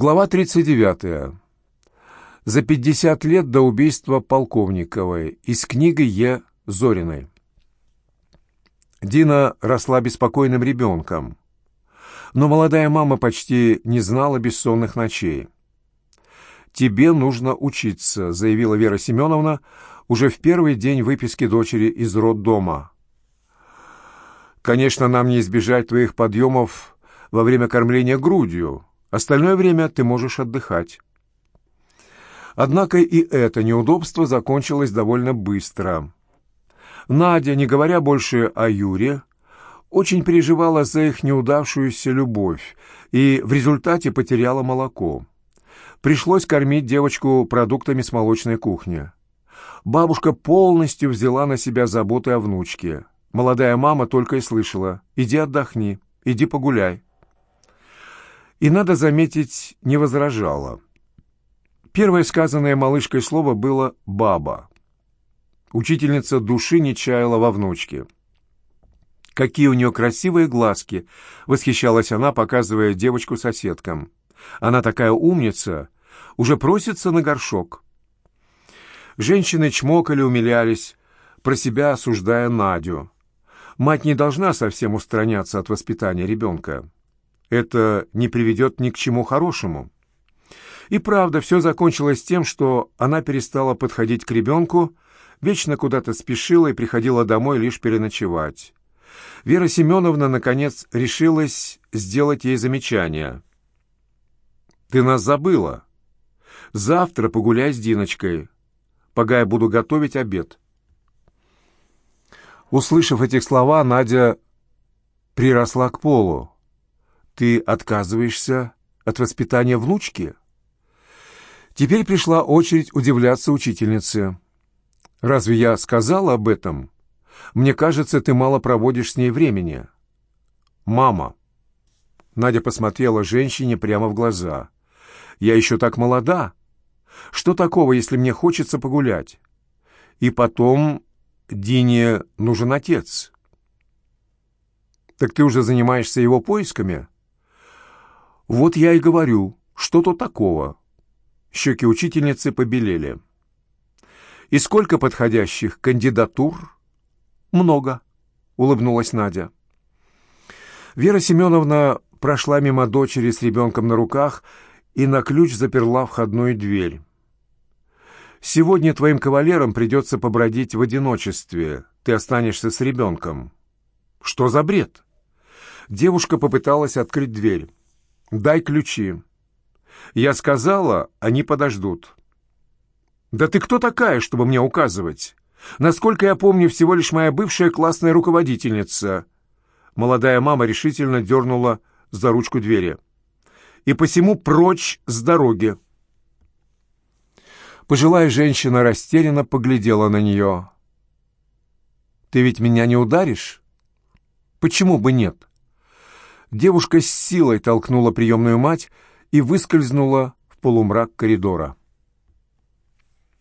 Глава 39. За 50 лет до убийства Полковниковой из книги Е. Зориной. Дина росла беспокойным ребенком, но молодая мама почти не знала бессонных ночей. «Тебе нужно учиться», — заявила Вера Семеновна уже в первый день выписки дочери из роддома. «Конечно, нам не избежать твоих подъемов во время кормления грудью», Остальное время ты можешь отдыхать. Однако и это неудобство закончилось довольно быстро. Надя, не говоря больше о Юре, очень переживала за их неудавшуюся любовь и в результате потеряла молоко. Пришлось кормить девочку продуктами с молочной кухни. Бабушка полностью взяла на себя заботы о внучке. Молодая мама только и слышала «иди отдохни, иди погуляй» и, надо заметить, не возражала. Первое сказанное малышкой слово было «баба». Учительница души не чаяла во внучке. «Какие у нее красивые глазки!» — восхищалась она, показывая девочку соседкам. «Она такая умница! Уже просится на горшок!» Женщины чмокали, умилялись, про себя осуждая Надю. Мать не должна совсем устраняться от воспитания ребенка это не приведет ни к чему хорошему. И правда, все закончилось тем, что она перестала подходить к ребенку, вечно куда-то спешила и приходила домой лишь переночевать. Вера Семеновна, наконец, решилась сделать ей замечание. «Ты нас забыла. Завтра погуляй с Диночкой, пока я буду готовить обед». Услышав эти слова, Надя приросла к полу. Ты отказываешься от воспитания внучки? Теперь пришла очередь удивляться учительнице. Разве я сказала об этом? Мне кажется, ты мало проводишь с ней времени. Мама. Надя посмотрела женщине прямо в глаза. Я еще так молода. Что такого, если мне хочется погулять? И потом Дине нужен отец. Так ты уже занимаешься его поисками? «Вот я и говорю, что-то такого». Щеки учительницы побелели. «И сколько подходящих кандидатур?» «Много», — улыбнулась Надя. Вера Семеновна прошла мимо дочери с ребенком на руках и на ключ заперла входную дверь. «Сегодня твоим кавалерам придется побродить в одиночестве. Ты останешься с ребенком». «Что за бред?» Девушка попыталась открыть дверь. «Дай ключи». Я сказала, они подождут. «Да ты кто такая, чтобы мне указывать? Насколько я помню, всего лишь моя бывшая классная руководительница». Молодая мама решительно дернула за ручку двери. «И посему прочь с дороги». Пожилая женщина растерянно поглядела на нее. «Ты ведь меня не ударишь?» «Почему бы нет?» Девушка с силой толкнула приемную мать и выскользнула в полумрак коридора.